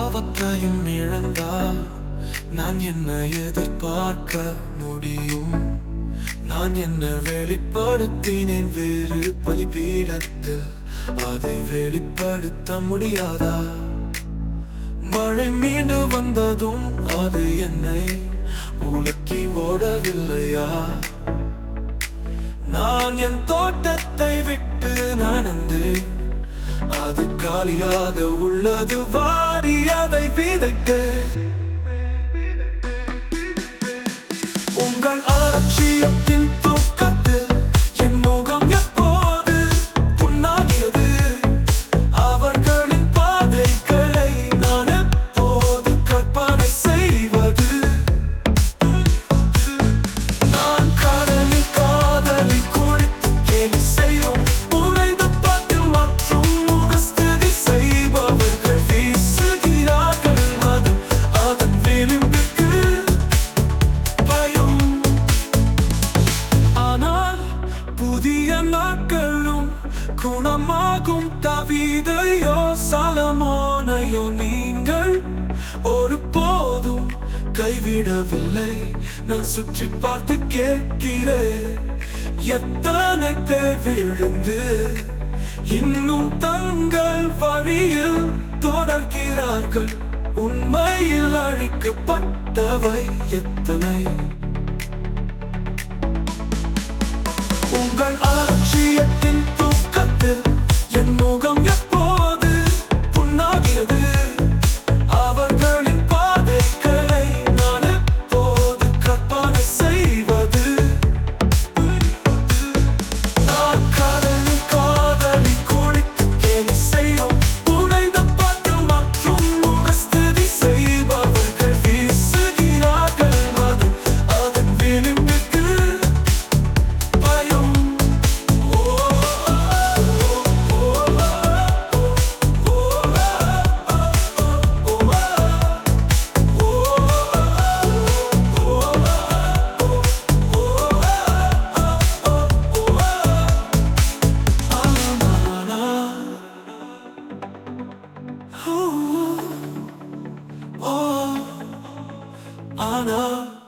எல்லாவற்றையும் இழந்தால் நான் என்ன எதிர்பார்க்க முடியும்? நான் என்ன வெளிப்படுத்தினேன்? வேறு பலிபீடத்தில் அதை வெளிப்படுத்த முடியாதா? மழை மீண்டு வந்ததும் அது என்னை உலக்கி ஓடவில்லையா? நான் என் தோட்டத்தை விட்டு நடந்து அது காலியாக உள்ளது வாரி அதை விதைக்க உங்கள் அலட்சியத்தின் தூக்கத்தில் என் முகம் எப்போது புண்ணாகியது? அவர்களின் பாதைகளை நான் எப்போது கற்பனை செய்வது? நான் கடலில் காதலி குளித்து கேலி புதிய நாட்களும் குணமாகும் தவிதையோ சலமோனையோ நீங்கள் ஒரு போதும் கைவிடவில்லை. நான் சுற்றி பார்த்து கேட்கிறேன் எத்தனை தேவிழுந்து இன்னும் தங்கள் வழியில் தொடர்கிறார்கள்? உண்மையில் அழிக்கப்பட்டவை எத்தனை? உங்கள் அலட்சியத்தின் Oh, oh, oh, oh, oh,